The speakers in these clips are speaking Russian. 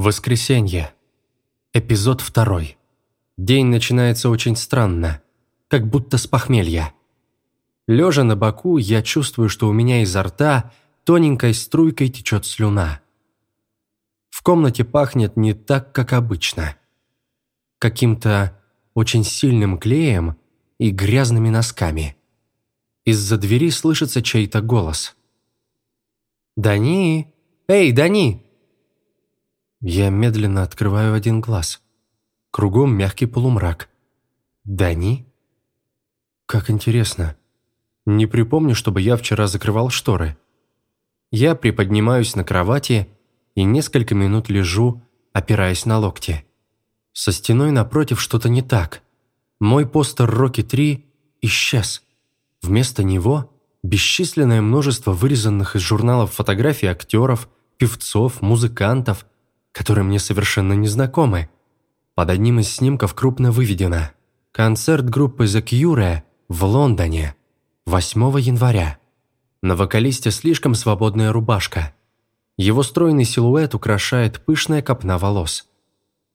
Воскресенье. Эпизод второй. День начинается очень странно, как будто с похмелья. Лежа на боку, я чувствую, что у меня изо рта тоненькой струйкой течет слюна. В комнате пахнет не так, как обычно. Каким-то очень сильным клеем и грязными носками. Из-за двери слышится чей-то голос. «Дани! Эй, Дани!» Я медленно открываю один глаз. Кругом мягкий полумрак. Дани? Как интересно. Не припомню, чтобы я вчера закрывал шторы. Я приподнимаюсь на кровати и несколько минут лежу, опираясь на локти. Со стеной напротив что-то не так. Мой постер «Рокки 3» исчез. Вместо него бесчисленное множество вырезанных из журналов фотографий актеров, певцов, музыкантов, которые мне совершенно не знакомы. Под одним из снимков крупно выведено «Концерт группы The Cure в Лондоне 8 января». На вокалисте слишком свободная рубашка. Его стройный силуэт украшает пышная копна волос.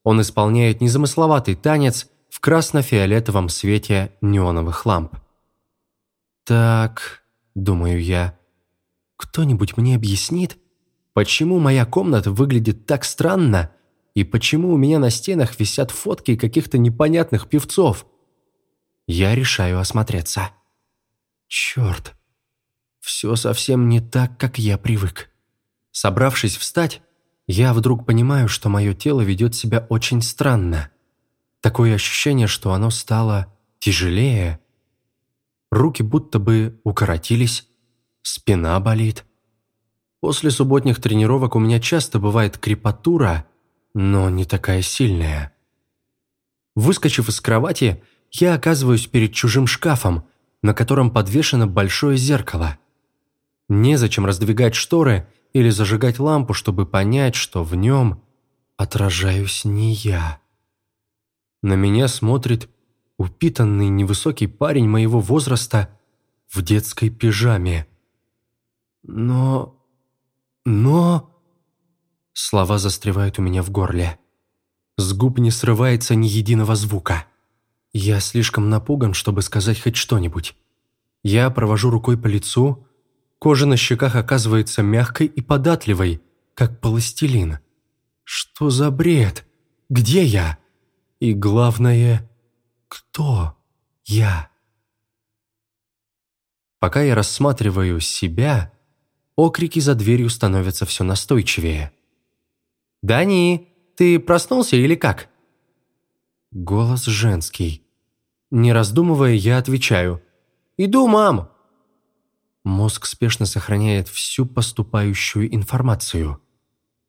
Он исполняет незамысловатый танец в красно-фиолетовом свете неоновых ламп. «Так», — думаю я, — «кто-нибудь мне объяснит, Почему моя комната выглядит так странно? И почему у меня на стенах висят фотки каких-то непонятных певцов? Я решаю осмотреться. Черт, все совсем не так, как я привык. Собравшись встать, я вдруг понимаю, что мое тело ведет себя очень странно. Такое ощущение, что оно стало тяжелее. Руки будто бы укоротились, спина болит. После субботних тренировок у меня часто бывает крепатура, но не такая сильная. Выскочив из кровати, я оказываюсь перед чужим шкафом, на котором подвешено большое зеркало. Незачем раздвигать шторы или зажигать лампу, чтобы понять, что в нем отражаюсь не я. На меня смотрит упитанный невысокий парень моего возраста в детской пижаме. Но но... Слова застревают у меня в горле. С губ не срывается ни единого звука. Я слишком напуган, чтобы сказать хоть что-нибудь. Я провожу рукой по лицу. Кожа на щеках оказывается мягкой и податливой, как пластилин. Что за бред? Где я? И главное, кто я? Пока я рассматриваю себя, окрики за дверью становятся все настойчивее. «Дани, ты проснулся или как?» Голос женский. Не раздумывая, я отвечаю. «Иду, мам!» Мозг спешно сохраняет всю поступающую информацию.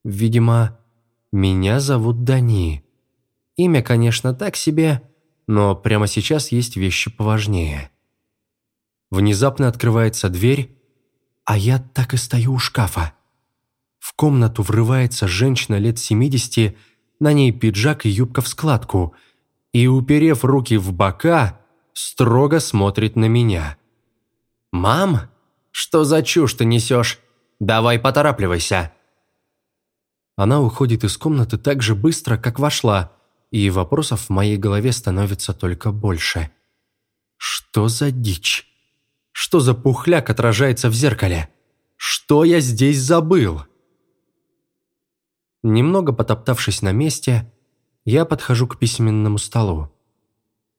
Видимо, меня зовут Дани. Имя, конечно, так себе, но прямо сейчас есть вещи поважнее. Внезапно открывается дверь, а я так и стою у шкафа. В комнату врывается женщина лет 70, на ней пиджак и юбка в складку, и, уперев руки в бока, строго смотрит на меня. «Мам, что за чушь ты несешь? Давай поторапливайся!» Она уходит из комнаты так же быстро, как вошла, и вопросов в моей голове становится только больше. Что за дичь? Что за пухляк отражается в зеркале? Что я здесь забыл? Немного потоптавшись на месте, я подхожу к письменному столу.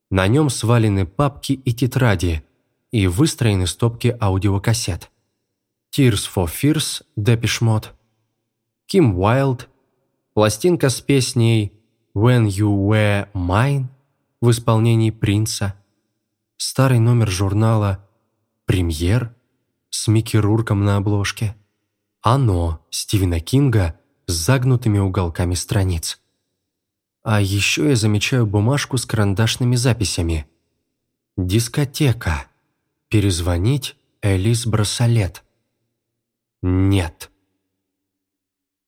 На нем свалены папки и тетради и выстроены стопки аудиокассет. Tears for Fears, Depeche Mode, Kim Wilde, пластинка с песней When You Were Mine в исполнении Принца, старый номер журнала «Премьер» с Микки Рурком на обложке, «Оно» Стивена Кинга с загнутыми уголками страниц. А еще я замечаю бумажку с карандашными записями. «Дискотека. Перезвонить Элис Брасолет». «Нет».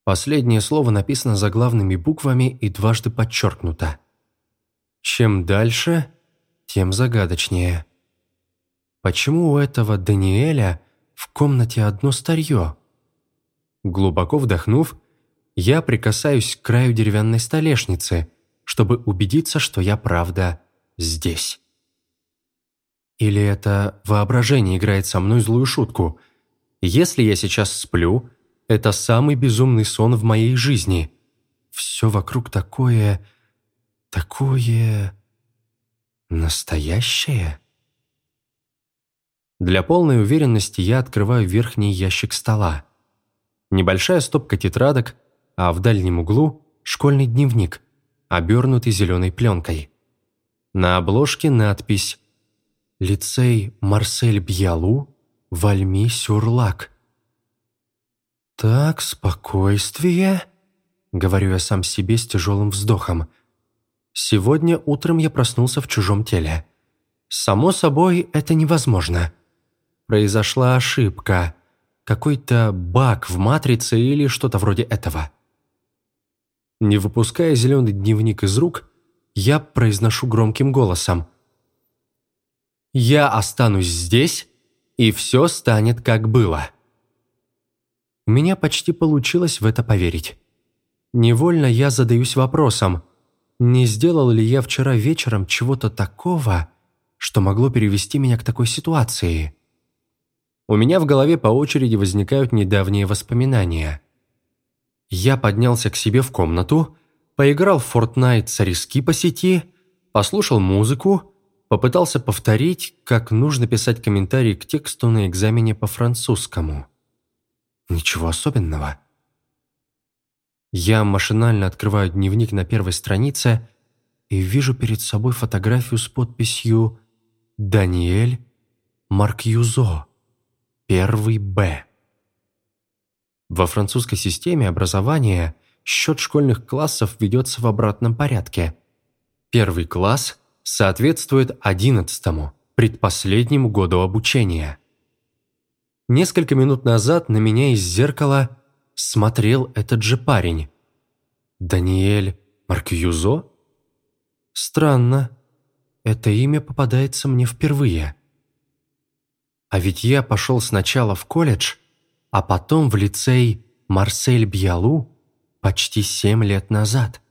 Последнее слово написано заглавными буквами и дважды подчеркнуто. Чем дальше, тем загадочнее. Почему у этого Даниэля в комнате одно старье? Глубоко вдохнув, я прикасаюсь к краю деревянной столешницы, чтобы убедиться, что я правда здесь. Или это воображение играет со мной злую шутку? Если я сейчас сплю, это самый безумный сон в моей жизни. Все вокруг такое... такое... настоящее. Для полной уверенности я открываю верхний ящик стола. Небольшая стопка тетрадок, а в дальнем углу – школьный дневник, обернутый зеленой пленкой. На обложке надпись «Лицей Марсель Бьялу, Вальми-Сюрлак». «Так, спокойствие», — говорю я сам себе с тяжелым вздохом. «Сегодня утром я проснулся в чужом теле. Само собой, это невозможно. Произошла ошибка, какой-то баг в матрице или что-то вроде этого». Не выпуская зеленый дневник из рук, я произношу громким голосом. «Я останусь здесь, и все станет как было». У меня почти получилось в это поверить. Невольно я задаюсь вопросом, не сделал ли я вчера вечером чего-то такого, что могло перевести меня к такой ситуации? У меня в голове по очереди возникают недавние воспоминания – я поднялся к себе в комнату, поиграл в Fortnite с по сети, послушал музыку, попытался повторить, как нужно писать комментарии к тексту на экзамене по французскому. Ничего особенного. Я машинально открываю дневник на первой странице и вижу перед собой фотографию с подписью «Даниэль Маркьюзо, первый Б». Во французской системе образования счет школьных классов ведется в обратном порядке. Первый класс соответствует одиннадцатому, предпоследнему году обучения. Несколько минут назад на меня из зеркала смотрел этот же парень. Даниэль Маркьюзо? Странно. Это имя попадается мне впервые. А ведь я пошел сначала в колледж – а потом в лицей Марсель Бьялу почти семь лет назад.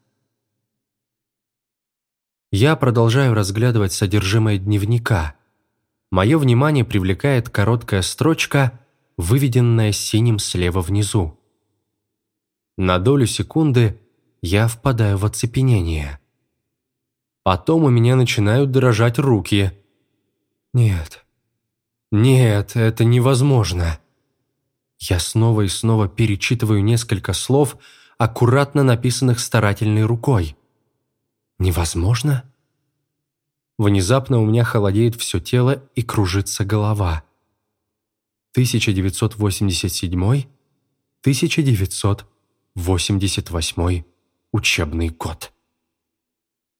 Я продолжаю разглядывать содержимое дневника. Мое внимание привлекает короткая строчка, выведенная синим слева внизу. На долю секунды я впадаю в оцепенение. Потом у меня начинают дрожать руки. Нет, нет, это невозможно. Я снова и снова перечитываю несколько слов, аккуратно написанных старательной рукой. Невозможно? Внезапно у меня холодеет все тело и кружится голова. 1987-1988 учебный год.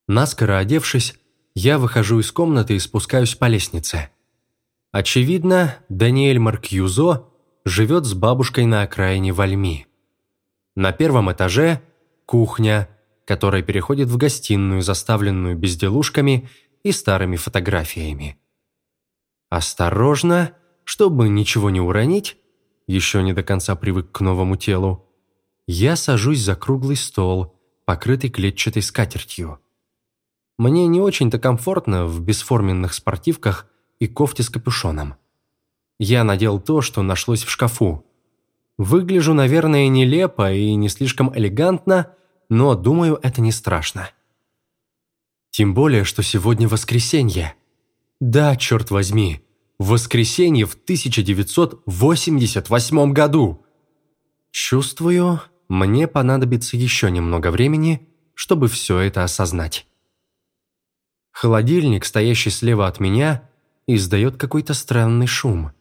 Наскоро одевшись, я выхожу из комнаты и спускаюсь по лестнице. Очевидно, Даниэль Маркьюзо живет с бабушкой на окраине Вальми. На первом этаже – кухня, которая переходит в гостиную, заставленную безделушками и старыми фотографиями. Осторожно, чтобы ничего не уронить, еще не до конца привык к новому телу, я сажусь за круглый стол, покрытый клетчатой скатертью. Мне не очень-то комфортно в бесформенных спортивках и кофте с капюшоном. Я надел то, что нашлось в шкафу. Выгляжу, наверное, нелепо и не слишком элегантно, но, думаю, это не страшно. Тем более, что сегодня воскресенье. Да, черт возьми, воскресенье в 1988 году. Чувствую, мне понадобится еще немного времени, чтобы все это осознать. Холодильник, стоящий слева от меня, издает какой-то странный шум –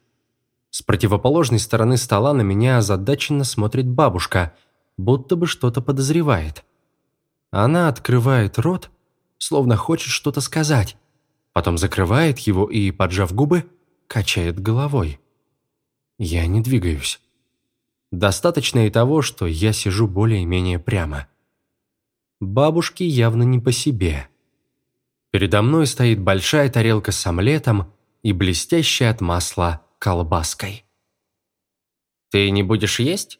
с противоположной стороны стола на меня озадаченно смотрит бабушка, будто бы что-то подозревает. Она открывает рот, словно хочет что-то сказать, потом закрывает его и, поджав губы, качает головой. Я не двигаюсь. Достаточно и того, что я сижу более-менее прямо. Бабушке явно не по себе. Передо мной стоит большая тарелка с омлетом и блестящая от масла колбаской. «Ты не будешь есть?»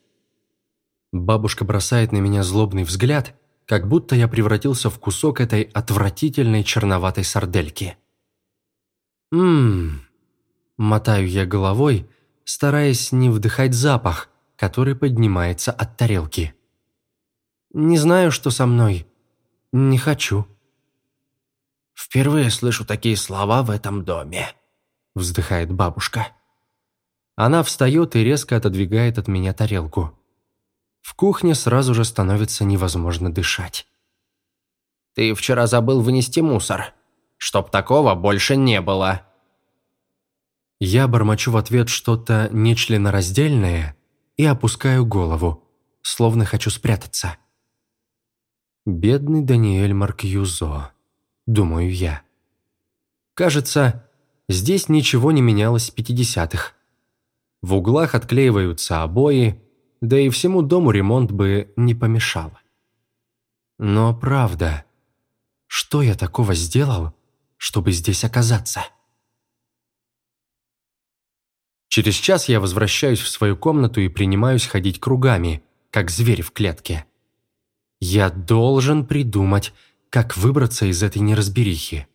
Бабушка бросает на меня злобный взгляд, как будто я превратился в кусок этой отвратительной черноватой сардельки. «Ммм...» Мотаю я головой, стараясь не вдыхать запах, который поднимается от тарелки. «Не знаю, что со мной. Не хочу». «Впервые слышу такие слова в этом доме», – вздыхает бабушка. Она встает и резко отодвигает от меня тарелку. В кухне сразу же становится невозможно дышать. «Ты вчера забыл вынести мусор. Чтоб такого больше не было». Я бормочу в ответ что-то нечленораздельное и опускаю голову, словно хочу спрятаться. Бедный Даниэль Маркьюзо, думаю я. Кажется, здесь ничего не менялось с 50-х. В углах отклеиваются обои, да и всему дому ремонт бы не помешал. Но правда, что я такого сделал, чтобы здесь оказаться? Через час я возвращаюсь в свою комнату и принимаюсь ходить кругами, как зверь в клетке. Я должен придумать, как выбраться из этой неразберихи.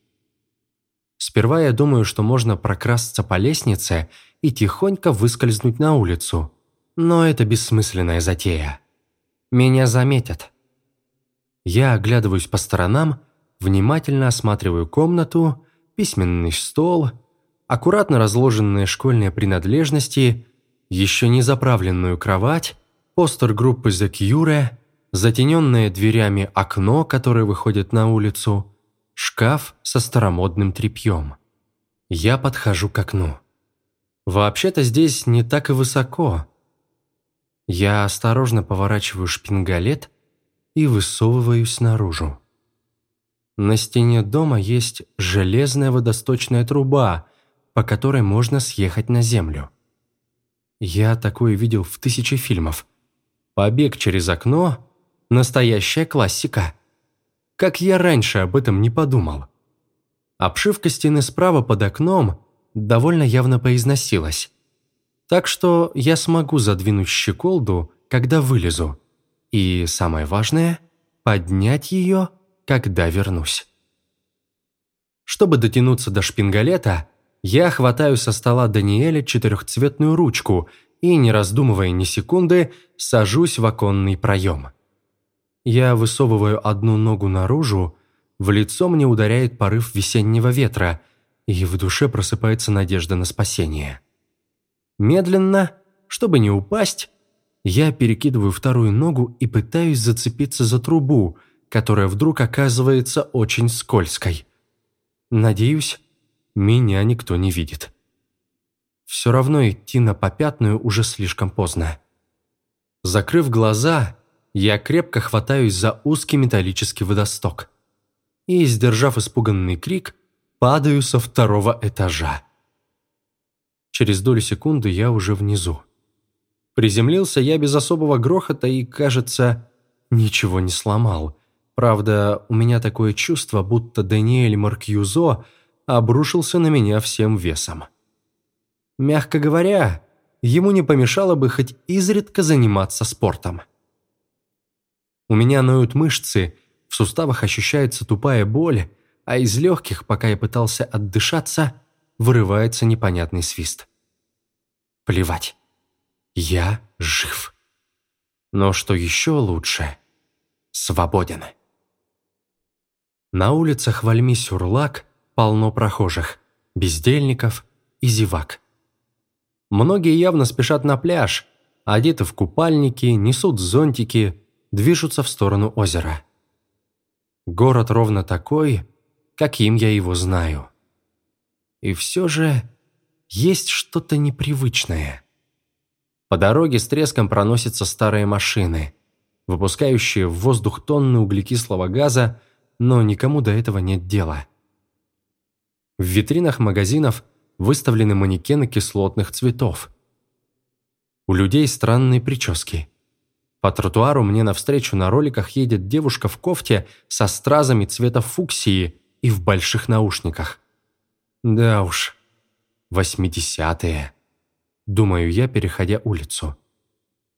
Сперва я думаю, что можно прокрасться по лестнице и тихонько выскользнуть на улицу. Но это бессмысленная затея. Меня заметят. Я оглядываюсь по сторонам, внимательно осматриваю комнату, письменный стол, аккуратно разложенные школьные принадлежности, еще не заправленную кровать, постер группы The Cure, затененное дверями окно, которое выходит на улицу, шкаф со старомодным тряпьем. Я подхожу к окну. Вообще-то здесь не так и высоко. Я осторожно поворачиваю шпингалет и высовываюсь наружу. На стене дома есть железная водосточная труба, по которой можно съехать на землю. Я такое видел в тысячи фильмов. Побег через окно – настоящая классика. Как я раньше об этом не подумал. Обшивка стены справа под окном довольно явно поизносилась. Так что я смогу задвинуть щеколду, когда вылезу. И самое важное – поднять ее, когда вернусь. Чтобы дотянуться до шпингалета, я хватаю со стола Даниэля четырехцветную ручку и, не раздумывая ни секунды, сажусь в оконный проем. Я высовываю одну ногу наружу, в лицо мне ударяет порыв весеннего ветра, и в душе просыпается надежда на спасение. Медленно, чтобы не упасть, я перекидываю вторую ногу и пытаюсь зацепиться за трубу, которая вдруг оказывается очень скользкой. Надеюсь, меня никто не видит. Все равно идти на попятную уже слишком поздно. Закрыв глаза, я крепко хватаюсь за узкий металлический водосток и, сдержав испуганный крик, падаю со второго этажа. Через долю секунды я уже внизу. Приземлился я без особого грохота и, кажется, ничего не сломал. Правда, у меня такое чувство, будто Даниэль Маркьюзо – обрушился на меня всем весом. Мягко говоря, ему не помешало бы хоть изредка заниматься спортом. У меня ноют мышцы, в суставах ощущается тупая боль, а из легких, пока я пытался отдышаться, вырывается непонятный свист. Плевать. Я жив. Но что еще лучше, свободен. На улицах Вальми-Сюрлак полно прохожих, бездельников и зевак. Многие явно спешат на пляж, одеты в купальники, несут зонтики, движутся в сторону озера. Город ровно такой, каким я его знаю. И все же есть что-то непривычное. По дороге с треском проносятся старые машины, выпускающие в воздух тонны углекислого газа, но никому до этого нет дела. В витринах магазинов выставлены манекены кислотных цветов. У людей странные прически. По тротуару мне навстречу на роликах едет девушка в кофте со стразами цвета фуксии и в больших наушниках. Да уж, восьмидесятые. Думаю я, переходя улицу.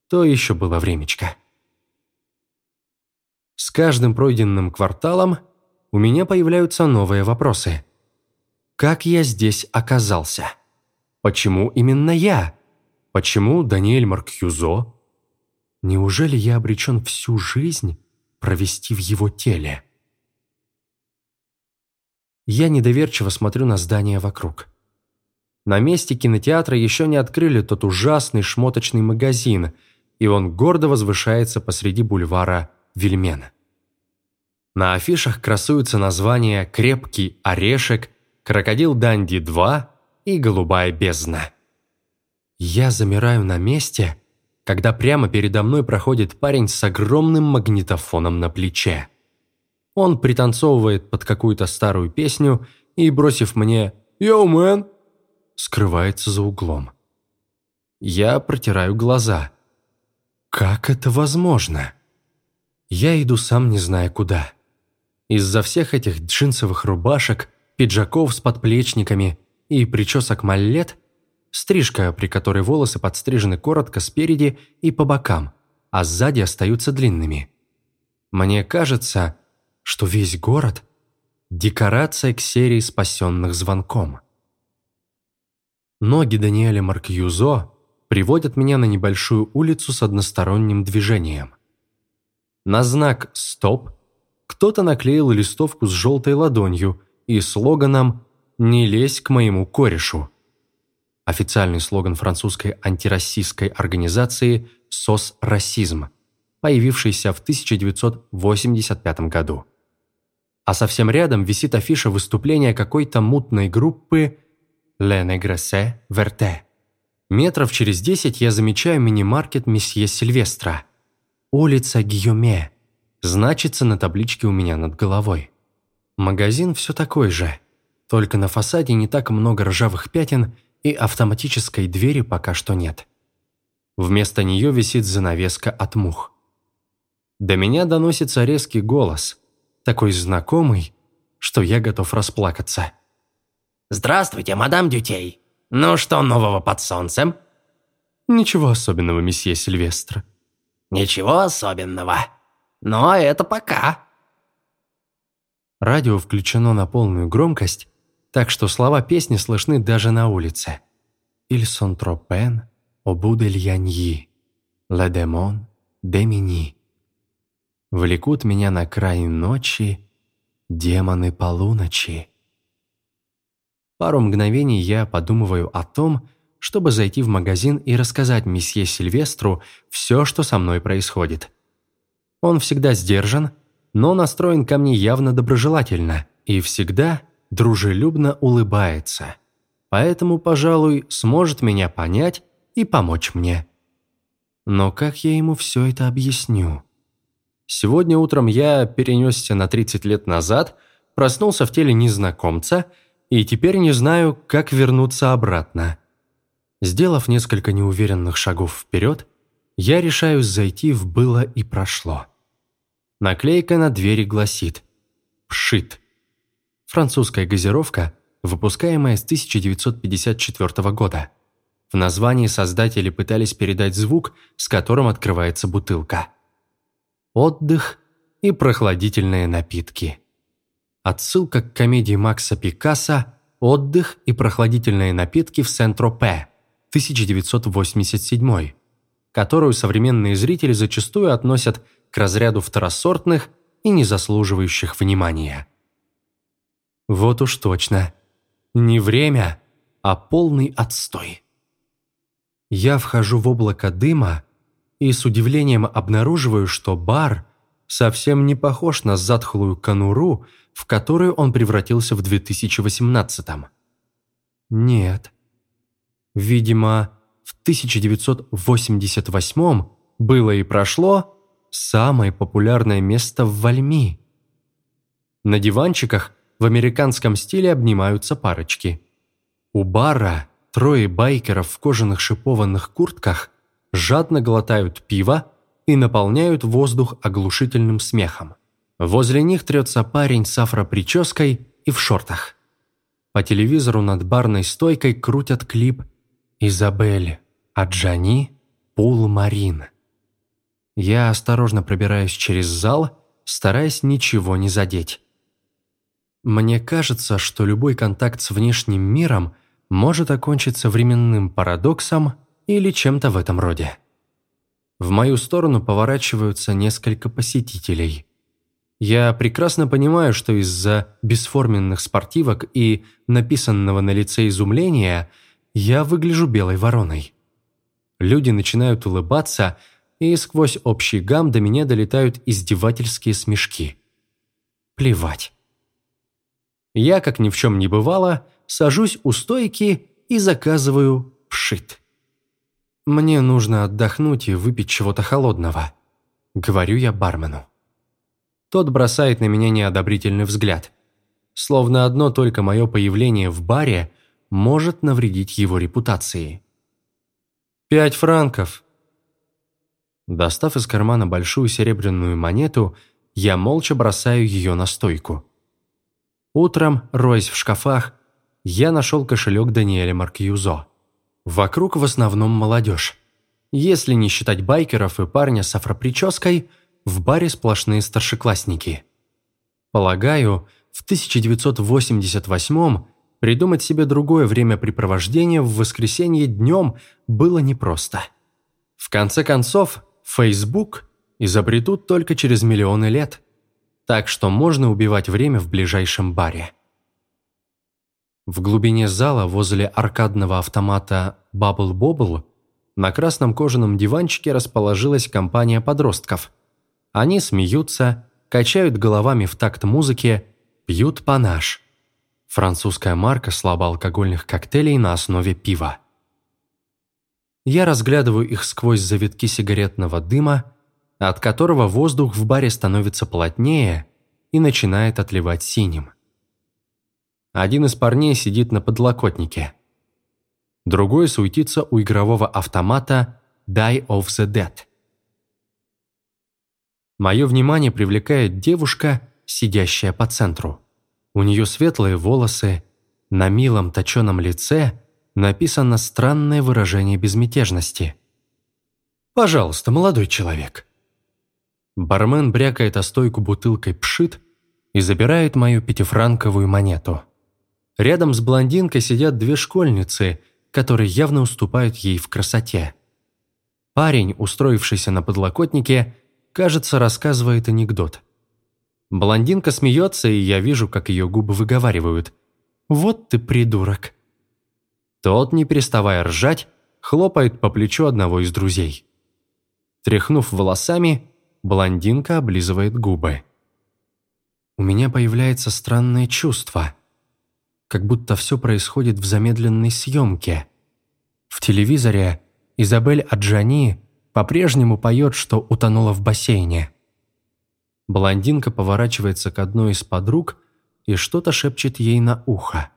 То еще было времечко. каждым пройденным кварталом у меня появляются новые вопросы. Как я здесь оказался? Почему именно я? Почему Даниэль Маркьюзо? Неужели я обречен всю жизнь провести в его теле? Я недоверчиво смотрю на здания вокруг. На месте кинотеатра еще не открыли тот ужасный шмоточный магазин, и он гордо возвышается посреди бульвара Вильмен. На афишах красуются названия «Крепкий орешек», «Крокодил Данди 2» и «Голубая бездна». Я замираю на месте, когда прямо передо мной проходит парень с огромным магнитофоном на плече. Он пританцовывает под какую-то старую песню и, бросив мне «Йоу, мэн!», скрывается за углом. Я протираю глаза. Как это возможно? Я иду сам не зная куда. Из-за всех этих джинсовых рубашек, пиджаков с подплечниками и причесок маллет, стрижка, при которой волосы подстрижены коротко спереди и по бокам, а сзади остаются длинными. Мне кажется, что весь город – декорация к серии спасенных звонком. Ноги Даниэля Маркьюзо приводят меня на небольшую улицу с односторонним движением. На знак «Стоп» кто-то наклеил листовку с желтой ладонью и слоганом «Не лезь к моему корешу». Официальный слоган французской антироссийской организации «СОС Расизм», появившийся в 1985 году а совсем рядом висит афиша выступления какой-то мутной группы «Le Negresse Verte». Метров через десять я замечаю мини-маркет месье Сильвестра. Улица Гийоме. Значится на табличке у меня над головой. Магазин все такой же, только на фасаде не так много ржавых пятен и автоматической двери пока что нет. Вместо нее висит занавеска от мух. До меня доносится резкий голос – такой знакомый, что я готов расплакаться. «Здравствуйте, мадам Дютей. Ну что нового под солнцем?» «Ничего особенного, месье Сильвестр». «Ничего особенного. Но это пока». Радио включено на полную громкость, так что слова песни слышны даже на улице. «Иль сон тропен, обу дель яньи, ле демон де мини». Влекут меня на край ночи демоны полуночи. Пару мгновений я подумываю о том, чтобы зайти в магазин и рассказать месье Сильвестру все, что со мной происходит. Он всегда сдержан, но настроен ко мне явно доброжелательно и всегда дружелюбно улыбается. Поэтому, пожалуй, сможет меня понять и помочь мне. Но как я ему все это объясню? Сегодня утром я перенесся на 30 лет назад, проснулся в теле незнакомца и теперь не знаю, как вернуться обратно. Сделав несколько неуверенных шагов вперед, я решаюсь зайти в «было и прошло». Наклейка на двери гласит «Пшит». Французская газировка, выпускаемая с 1954 года. В названии создатели пытались передать звук, с которым открывается бутылка отдых и прохладительные напитки. Отсылка к комедии Макса Пикассо «Отдых и прохладительные напитки в Сент-Тропе» 1987, которую современные зрители зачастую относят к разряду второсортных и не заслуживающих внимания. Вот уж точно. Не время, а полный отстой. Я вхожу в облако дыма, и с удивлением обнаруживаю, что бар совсем не похож на затхлую конуру, в которую он превратился в 2018-м. Нет. Видимо, в 1988-м было и прошло самое популярное место в Вальми. На диванчиках в американском стиле обнимаются парочки. У бара трое байкеров в кожаных шипованных куртках жадно глотают пиво и наполняют воздух оглушительным смехом. Возле них трется парень с афропрической и в шортах. По телевизору над барной стойкой крутят клип «Изабель Аджани Пул Марин». Я осторожно пробираюсь через зал стараясь ничего не задеть. Мне кажется, что любой контакт с внешним миром может окончиться временным парадоксом или чем-то в этом роде. В мою сторону поворачиваются несколько посетителей. Я прекрасно понимаю, что из-за бесформенных спортивок и написанного на лице изумления я выгляжу белой вороной. Люди начинают улыбаться, и сквозь общий гам до меня долетают издевательские смешки. Плевать. Я, как ни в чем не бывало, сажусь у стойки и заказываю пшит. «Мне нужно отдохнуть и выпить чего-то холодного», — говорю я бармену. Тот бросает на меня неодобрительный взгляд. Словно одно только мое появление в баре может навредить его репутации. «Пять франков!» Достав из кармана большую серебряную монету, я молча бросаю ее на стойку. Утром, роясь в шкафах, я нашел кошелек Даниэля Маркьюзо. Вокруг в основном молодежь. Если не считать байкеров и парня с афропрической, в баре сплошные старшеклассники. Полагаю, в 1988 придумать себе другое времяпрепровождение в воскресенье днем было непросто. В конце концов, Facebook изобретут только через миллионы лет, так что можно убивать время в ближайшем баре. В глубине зала возле аркадного автомата Bubble Bobble на красном кожаном диванчике расположилась компания подростков. Они смеются, качают головами в такт музыки, пьют панаш. Французская марка слабоалкогольных коктейлей на основе пива. Я разглядываю их сквозь завитки сигаретного дыма, от которого воздух в баре становится плотнее и начинает отливать синим. Один из парней сидит на подлокотнике. Другой суетится у игрового автомата Die of the Dead. Мое внимание привлекает девушка, сидящая по центру. У нее светлые волосы, на милом точеном лице написано странное выражение безмятежности. «Пожалуйста, молодой человек». Бармен брякает о стойку бутылкой пшит и забирает мою пятифранковую монету. Рядом с блондинкой сидят две школьницы, которые явно уступают ей в красоте. Парень, устроившийся на подлокотнике, кажется, рассказывает анекдот. Блондинка смеется, и я вижу, как ее губы выговаривают. «Вот ты придурок!» Тот, не переставая ржать, хлопает по плечу одного из друзей. Тряхнув волосами, блондинка облизывает губы. У меня появляется странное чувство – как будто все происходит в замедленной съемке. В телевизоре Изабель Аджани по-прежнему поет, что утонула в бассейне. Блондинка поворачивается к одной из подруг и что-то шепчет ей на ухо.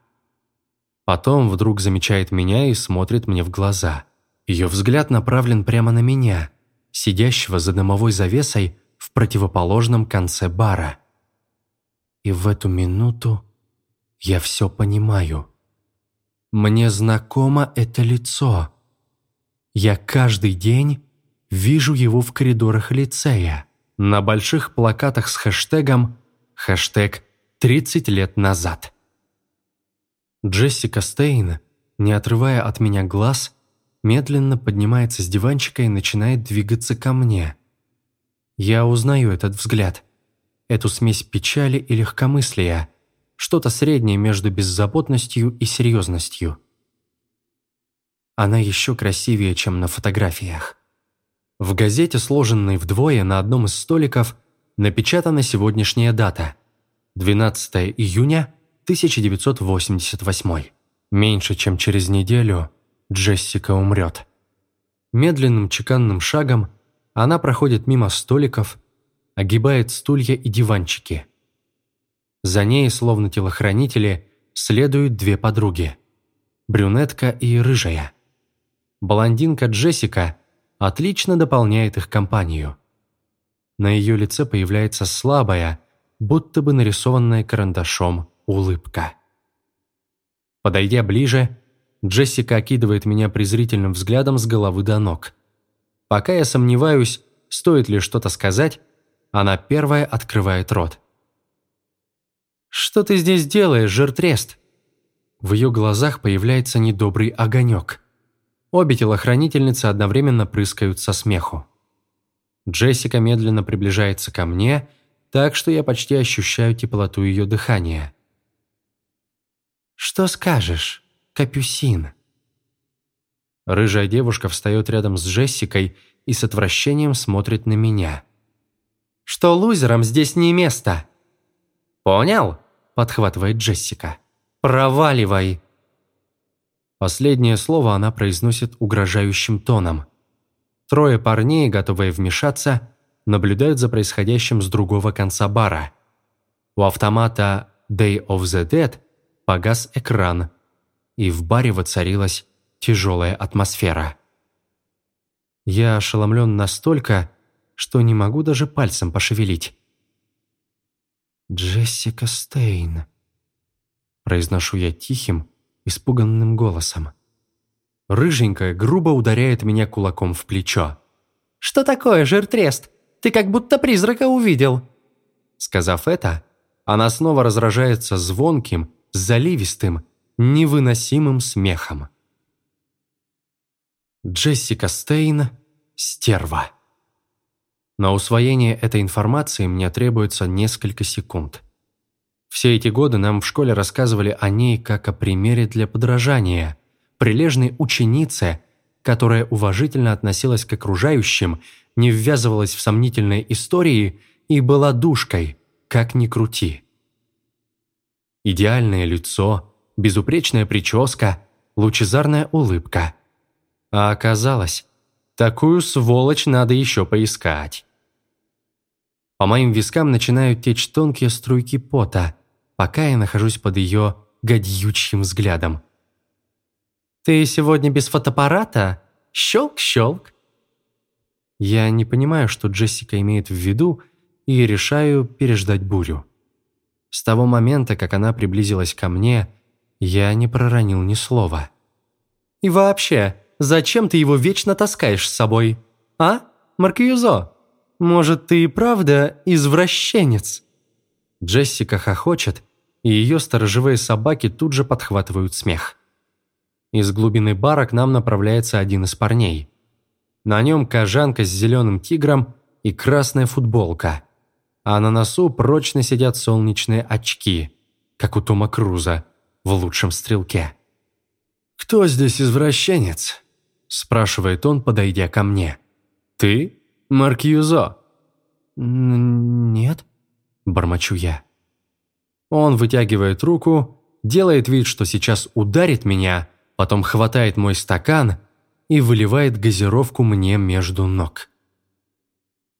Потом вдруг замечает меня и смотрит мне в глаза. Ее взгляд направлен прямо на меня, сидящего за дымовой завесой в противоположном конце бара. И в эту минуту я все понимаю. Мне знакомо это лицо. Я каждый день вижу его в коридорах лицея, на больших плакатах с хэштегом «Хэштег 30 лет назад». Джессика Стейн, не отрывая от меня глаз, медленно поднимается с диванчика и начинает двигаться ко мне. Я узнаю этот взгляд, эту смесь печали и легкомыслия – что-то среднее между беззаботностью и серьезностью. Она еще красивее, чем на фотографиях. В газете, сложенной вдвое на одном из столиков, напечатана сегодняшняя дата – 12 июня 1988. Меньше чем через неделю Джессика умрет. Медленным чеканным шагом она проходит мимо столиков, огибает стулья и диванчики – за ней, словно телохранители, следуют две подруги. Брюнетка и рыжая. Блондинка Джессика отлично дополняет их компанию. На ее лице появляется слабая, будто бы нарисованная карандашом, улыбка. Подойдя ближе, Джессика окидывает меня презрительным взглядом с головы до ног. Пока я сомневаюсь, стоит ли что-то сказать, Она первая открывает рот. «Что ты здесь делаешь, жиртрест?» В ее глазах появляется недобрый огонек. Обе телохранительницы одновременно прыскают со смеху. Джессика медленно приближается ко мне, так что я почти ощущаю теплоту ее дыхания. «Что скажешь, Капюсин?» Рыжая девушка встает рядом с Джессикой и с отвращением смотрит на меня. «Что лузерам здесь не место?» «Понял?» – подхватывает Джессика. «Проваливай!» Последнее слово она произносит угрожающим тоном. Трое парней, готовые вмешаться, наблюдают за происходящим с другого конца бара. У автомата Day of the Dead погас экран, и в баре воцарилась тяжелая атмосфера. Я ошеломлен настолько, что не могу даже пальцем пошевелить. «Джессика Стейн», – произношу я тихим, испуганным голосом. Рыженькая грубо ударяет меня кулаком в плечо. «Что такое, жиртрест? Ты как будто призрака увидел!» Сказав это, она снова разражается звонким, заливистым, невыносимым смехом. Джессика Стейн – стерва. На усвоение этой информации мне требуется несколько секунд. Все эти годы нам в школе рассказывали о ней как о примере для подражания, прилежной ученице, которая уважительно относилась к окружающим, не ввязывалась в сомнительные истории и была душкой, как ни крути. Идеальное лицо, безупречная прическа, лучезарная улыбка. А оказалось, такую сволочь надо еще поискать. По моим вискам начинают течь тонкие струйки пота, пока я нахожусь под ее гадьючим взглядом. «Ты сегодня без фотоаппарата? Щелк-щелк!» Я не понимаю, что Джессика имеет в виду, и решаю переждать бурю. С того момента, как она приблизилась ко мне, я не проронил ни слова. «И вообще, зачем ты его вечно таскаешь с собой? А, Маркьюзо? Может, ты и правда извращенец?» Джессика хохочет, и ее сторожевые собаки тут же подхватывают смех. Из глубины бара к нам направляется один из парней. На нем кожанка с зеленым тигром и красная футболка – а на носу прочно сидят солнечные очки, как у Тома Круза в лучшем стрелке. «Кто здесь извращенец?» – спрашивает он, подойдя ко мне. «Ты? Марк Юзо?» «Нет», – бормочу я. Он вытягивает руку, делает вид, что сейчас ударит меня, потом хватает мой стакан и выливает газировку мне между ног.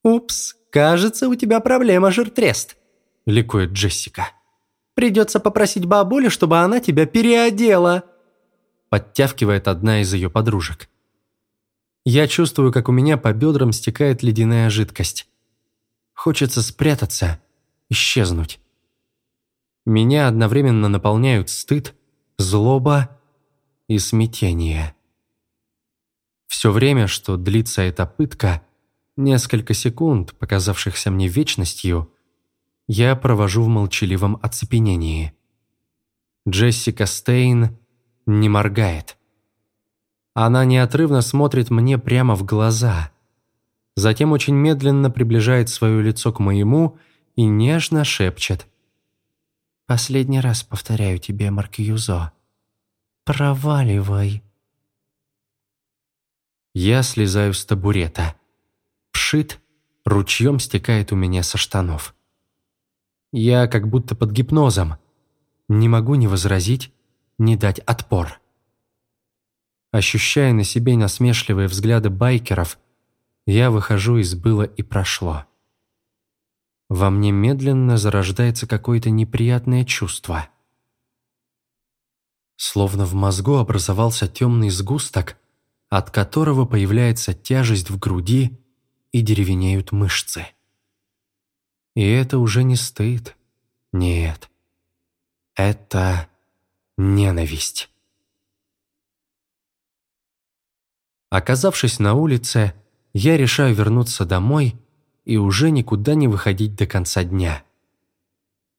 «Упс, «Кажется, у тебя проблема, жиртрест», – ликует Джессика. «Придется попросить бабулю, чтобы она тебя переодела», – подтявкивает одна из ее подружек. Я чувствую, как у меня по бедрам стекает ледяная жидкость. Хочется спрятаться, исчезнуть. Меня одновременно наполняют стыд, злоба и смятение. Все время, что длится эта пытка – Несколько секунд, показавшихся мне вечностью, я провожу в молчаливом оцепенении. Джессика Стейн не моргает. Она неотрывно смотрит мне прямо в глаза. Затем очень медленно приближает свое лицо к моему и нежно шепчет. «Последний раз повторяю тебе, Маркьюзо. Проваливай». Я слезаю с табурета пшит, ручьем стекает у меня со штанов. Я как будто под гипнозом. Не могу ни возразить, ни дать отпор. Ощущая на себе насмешливые взгляды байкеров, я выхожу из «было и прошло». Во мне медленно зарождается какое-то неприятное чувство. Словно в мозгу образовался темный сгусток, от которого появляется тяжесть в груди и деревенеют мышцы. И это уже не стыд. Нет. Это ненависть. Оказавшись на улице, я решаю вернуться домой и уже никуда не выходить до конца дня.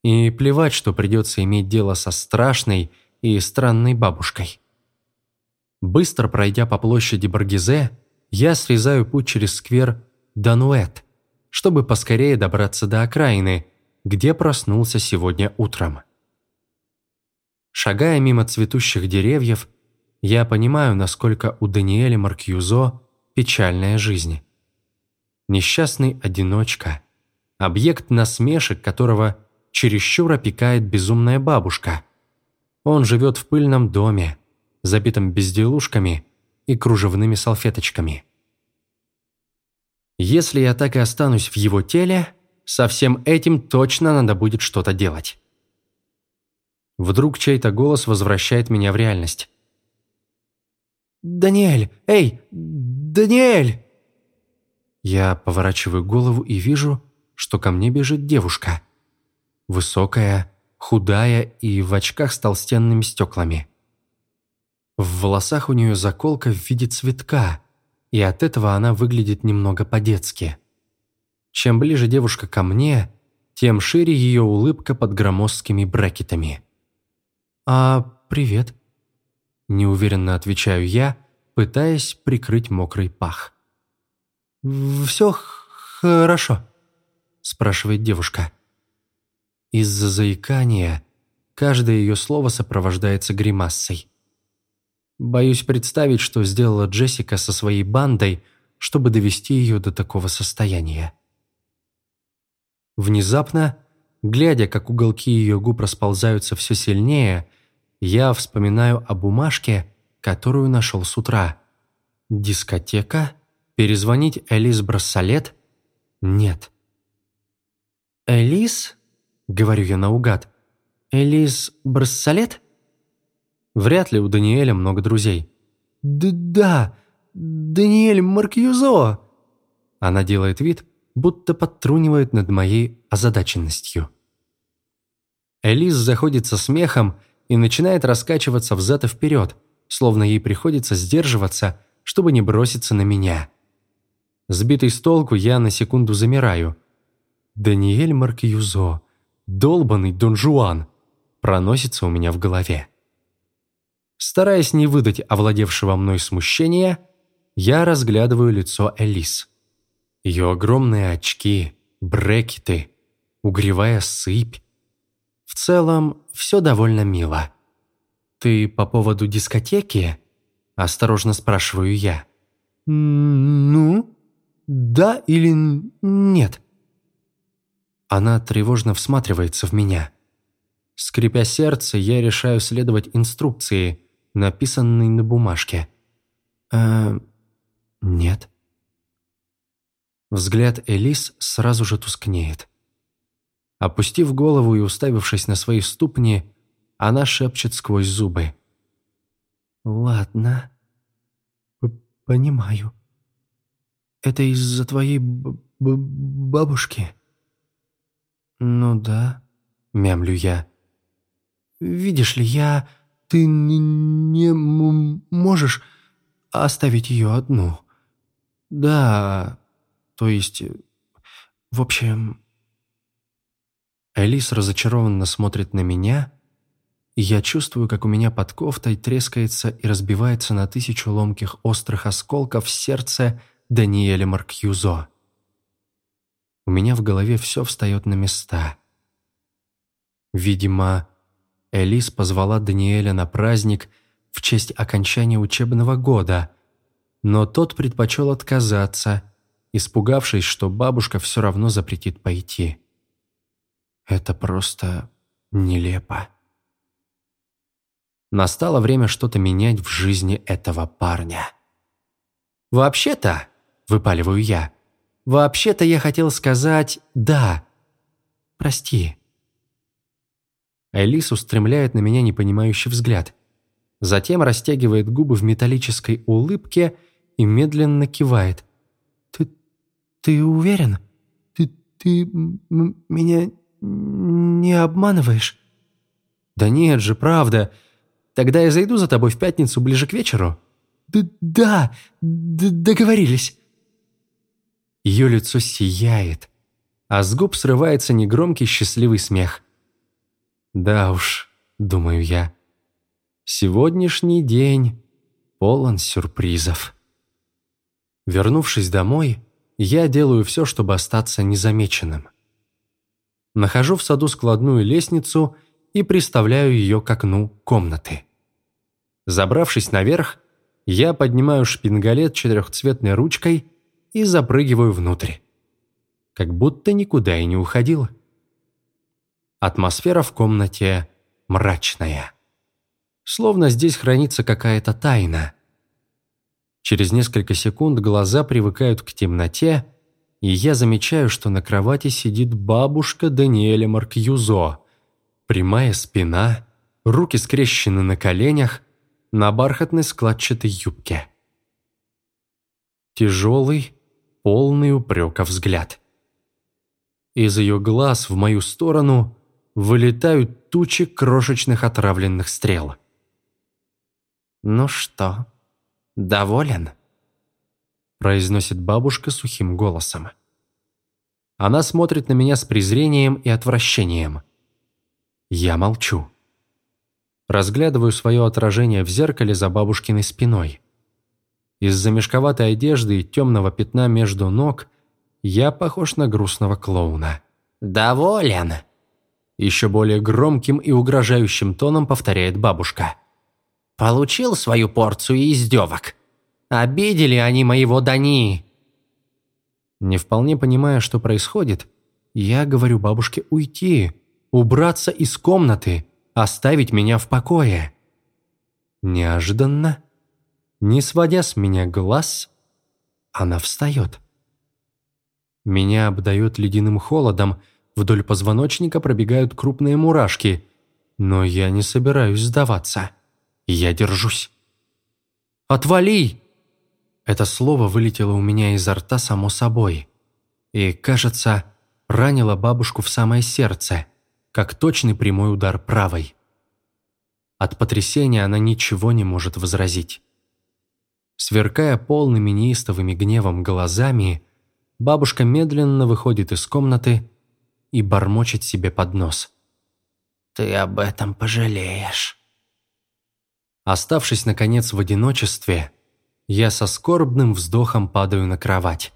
И плевать, что придется иметь дело со страшной и странной бабушкой. Быстро пройдя по площади Баргизе, я срезаю путь через сквер Дануэт, чтобы поскорее добраться до окраины, где проснулся сегодня утром. Шагая мимо цветущих деревьев, я понимаю, насколько у Даниэля Маркьюзо печальная жизнь. Несчастный одиночка, объект насмешек, которого чересчур опекает безумная бабушка. Он живет в пыльном доме, забитом безделушками и кружевными салфеточками. Если я так и останусь в его теле, со всем этим точно надо будет что-то делать. Вдруг чей-то голос возвращает меня в реальность. «Даниэль! Эй! Даниэль!» Я поворачиваю голову и вижу, что ко мне бежит девушка. Высокая, худая и в очках с толстенными стеклами. В волосах у нее заколка в виде цветка, и от этого она выглядит немного по-детски. Чем ближе девушка ко мне, тем шире ее улыбка под громоздкими брекетами. «А, привет», – неуверенно отвечаю я, пытаясь прикрыть мокрый пах. «Все хорошо?» – спрашивает девушка. Из-за заикания каждое ее слово сопровождается гримассой. Боюсь представить, что сделала Джессика со своей бандой, чтобы довести ее до такого состояния. Внезапно, глядя, как уголки ее губ расползаются все сильнее, я вспоминаю о бумажке, которую нашел с утра. Дискотека? Перезвонить Элис Брассолет? Нет. «Элис?» — говорю я наугад. «Элис Брассолет?» Вряд ли у Даниэля много друзей. «Да, Даниэль Маркьюзо!» Она делает вид, будто подтрунивает над моей озадаченностью. Элис заходит со смехом и начинает раскачиваться взад и вперед, словно ей приходится сдерживаться, чтобы не броситься на меня. Сбитый с толку, я на секунду замираю. «Даниэль Маркьюзо, долбанный Дон Жуан», проносится у меня в голове. Стараясь не выдать овладевшего мной смущения, я разглядываю лицо Элис. Ее огромные очки, брекеты, угревая сыпь. В целом, все довольно мило. «Ты по поводу дискотеки?» – осторожно спрашиваю я. «Ну, да или нет?» Она тревожно всматривается в меня. Скрипя сердце, я решаю следовать инструкции, написанной на бумажке. «Э, нет». Взгляд Элис сразу же тускнеет. Опустив голову и уставившись на свои ступни, она шепчет сквозь зубы. «Ладно, понимаю. Это из-за твоей бабушки?» «Ну да», — мямлю я. «Видишь ли, я...» «Ты не можешь оставить ее одну?» «Да, то есть... В общем...» Элис разочарованно смотрит на меня, и я чувствую, как у меня под кофтой трескается и разбивается на тысячу ломких острых осколков сердце Даниэля Маркьюзо. У меня в голове все встает на места. Видимо, Элис позвала Даниэля на праздник в честь окончания учебного года, но тот предпочел отказаться, испугавшись, что бабушка все равно запретит пойти. Это просто нелепо. Настало время что-то менять в жизни этого парня. «Вообще-то», — выпаливаю я, — «вообще-то я хотел сказать «да». Прости». Элис устремляет на меня непонимающий взгляд. Затем растягивает губы в металлической улыбке и медленно кивает. «Ты... ты уверен? Ты... ты меня не обманываешь?» «Да нет же, правда. Тогда я зайду за тобой в пятницу ближе к вечеру». «Да, да договорились». Ее лицо сияет, а с губ срывается негромкий счастливый смех. Да уж, думаю я, сегодняшний день полон сюрпризов. Вернувшись домой, я делаю все, чтобы остаться незамеченным. Нахожу в саду складную лестницу и приставляю ее к окну комнаты. Забравшись наверх, я поднимаю шпингалет четырехцветной ручкой и запрыгиваю внутрь. Как будто никуда и не уходил. Атмосфера в комнате мрачная. Словно здесь хранится какая-то тайна. Через несколько секунд глаза привыкают к темноте, и я замечаю, что на кровати сидит бабушка Даниэля Маркьюзо. Прямая спина, руки скрещены на коленях, на бархатной складчатой юбке. Тяжелый, полный упрека взгляд. Из ее глаз в мою сторону вылетают тучи крошечных отравленных стрел. «Ну что, доволен?» произносит бабушка сухим голосом. Она смотрит на меня с презрением и отвращением. Я молчу. Разглядываю свое отражение в зеркале за бабушкиной спиной. Из-за мешковатой одежды и темного пятна между ног я похож на грустного клоуна. «Доволен!» Еще более громким и угрожающим тоном повторяет бабушка. «Получил свою порцию издевок. Обидели они моего Дани!» Не вполне понимая, что происходит, я говорю бабушке уйти, убраться из комнаты, оставить меня в покое. Неожиданно не сводя с меня глаз, она встает. Меня обдает ледяным холодом, вдоль позвоночника пробегают крупные мурашки, но я не собираюсь сдаваться. Я держусь. «Отвали!» Это слово вылетело у меня изо рта само собой. И, кажется, ранило бабушку в самое сердце, как точный прямой удар правой. От потрясения она ничего не может возразить. Сверкая полными неистовыми гневом глазами, бабушка медленно выходит из комнаты и бормочет себе под нос. «Ты об этом пожалеешь». Оставшись, наконец, в одиночестве, я со скорбным вздохом падаю на кровать.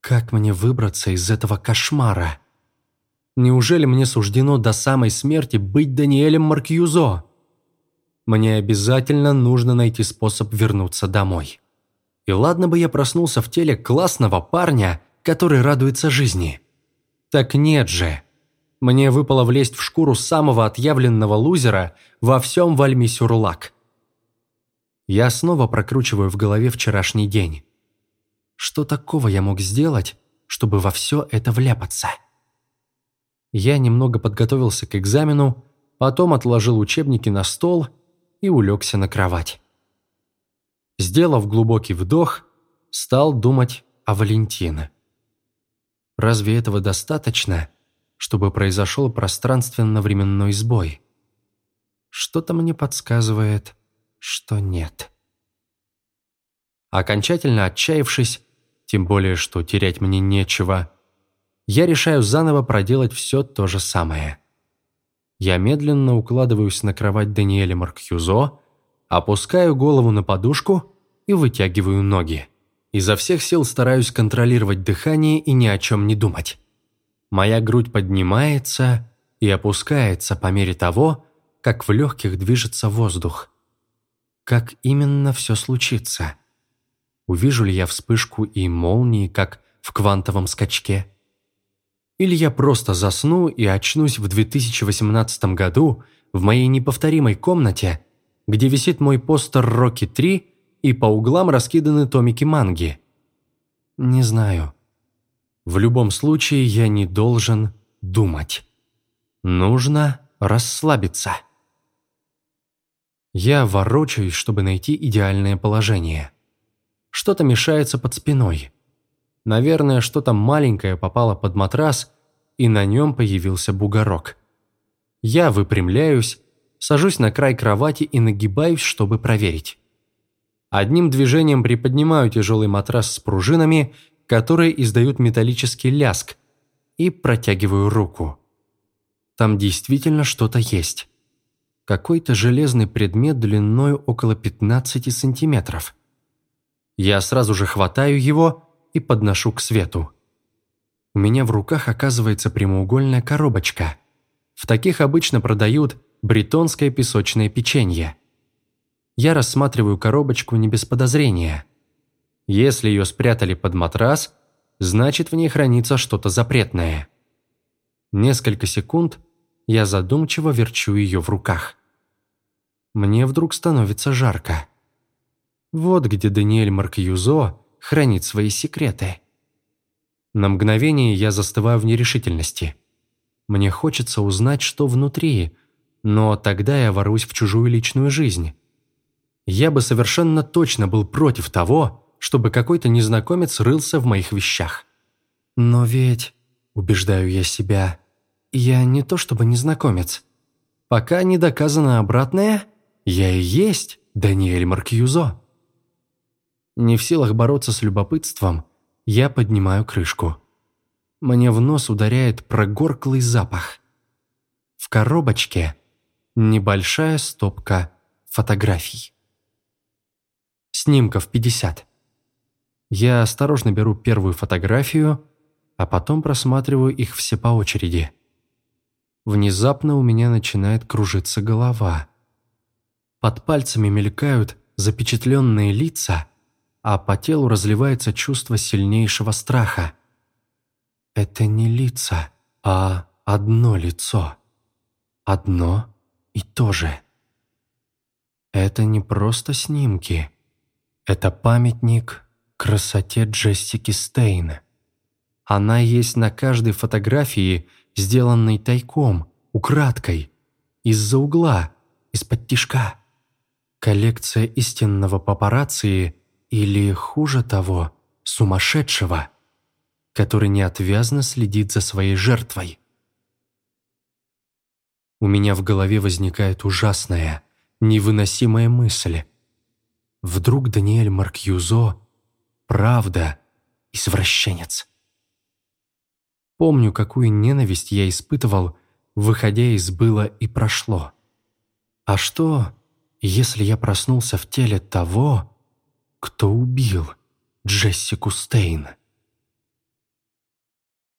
Как мне выбраться из этого кошмара? Неужели мне суждено до самой смерти быть Даниэлем Маркьюзо? Мне обязательно нужно найти способ вернуться домой. И ладно бы я проснулся в теле классного парня, который радуется жизни. Так нет же. Мне выпало влезть в шкуру самого отъявленного лузера во всем Вальмисюрлак. Я снова прокручиваю в голове вчерашний день. Что такого я мог сделать, чтобы во все это вляпаться? Я немного подготовился к экзамену, потом отложил учебники на стол – и улегся на кровать. Сделав глубокий вдох, стал думать о Валентине. Разве этого достаточно, чтобы произошел пространственно-временной сбой? Что-то мне подсказывает, что нет. Окончательно отчаявшись, тем более, что терять мне нечего, я решаю заново проделать все то же самое. Я медленно укладываюсь на кровать Даниэля Маркхюзо, опускаю голову на подушку и вытягиваю ноги. Изо всех сил стараюсь контролировать дыхание и ни о чем не думать. Моя грудь поднимается и опускается по мере того, как в легких движется воздух. Как именно все случится? Увижу ли я вспышку и молнии, как в квантовом скачке? Или я просто засну и очнусь в 2018 году в моей неповторимой комнате, где висит мой постер «Рокки 3» и по углам раскиданы томики манги. Не знаю. В любом случае я не должен думать. Нужно расслабиться. Я ворочаюсь, чтобы найти идеальное положение. Что-то мешается под спиной. Наверное, что-то маленькое попало под матрас, и на нем появился бугорок. Я выпрямляюсь, сажусь на край кровати и нагибаюсь, чтобы проверить. Одним движением приподнимаю тяжелый матрас с пружинами, которые издают металлический ляск, и протягиваю руку. Там действительно что-то есть. Какой-то железный предмет длиной около 15 сантиметров. Я сразу же хватаю его и подношу к свету. У меня в руках оказывается прямоугольная коробочка. В таких обычно продают бретонское песочное печенье. Я рассматриваю коробочку не без подозрения. Если ее спрятали под матрас, значит в ней хранится что-то запретное. Несколько секунд я задумчиво верчу ее в руках. Мне вдруг становится жарко. Вот где Даниэль Маркьюзо хранит свои секреты. На мгновение я застываю в нерешительности. Мне хочется узнать, что внутри, но тогда я ворвусь в чужую личную жизнь. Я бы совершенно точно был против того, чтобы какой-то незнакомец рылся в моих вещах. Но ведь, убеждаю я себя, я не то чтобы незнакомец. Пока не доказано обратное, я и есть Даниэль Маркьюзо. Не в силах бороться с любопытством, я поднимаю крышку. Мне в нос ударяет прогорклый запах. В коробочке небольшая стопка фотографий. Снимков 50. Я осторожно беру первую фотографию, а потом просматриваю их все по очереди. Внезапно у меня начинает кружиться голова. Под пальцами мелькают запечатленные лица, а по телу разливается чувство сильнейшего страха. Это не лица, а одно лицо. Одно и то же. Это не просто снимки. Это памятник красоте Джессики Стейн. Она есть на каждой фотографии, сделанной тайком, украдкой, из-за угла, из-под тишка. Коллекция истинного папарацци или, хуже того, сумасшедшего, который неотвязно следит за своей жертвой. У меня в голове возникает ужасная, невыносимая мысль. Вдруг Даниэль Маркьюзо правда извращенец. Помню, какую ненависть я испытывал, выходя из «было и прошло». А что, если я проснулся в теле того, кто убил Джессику Стейн?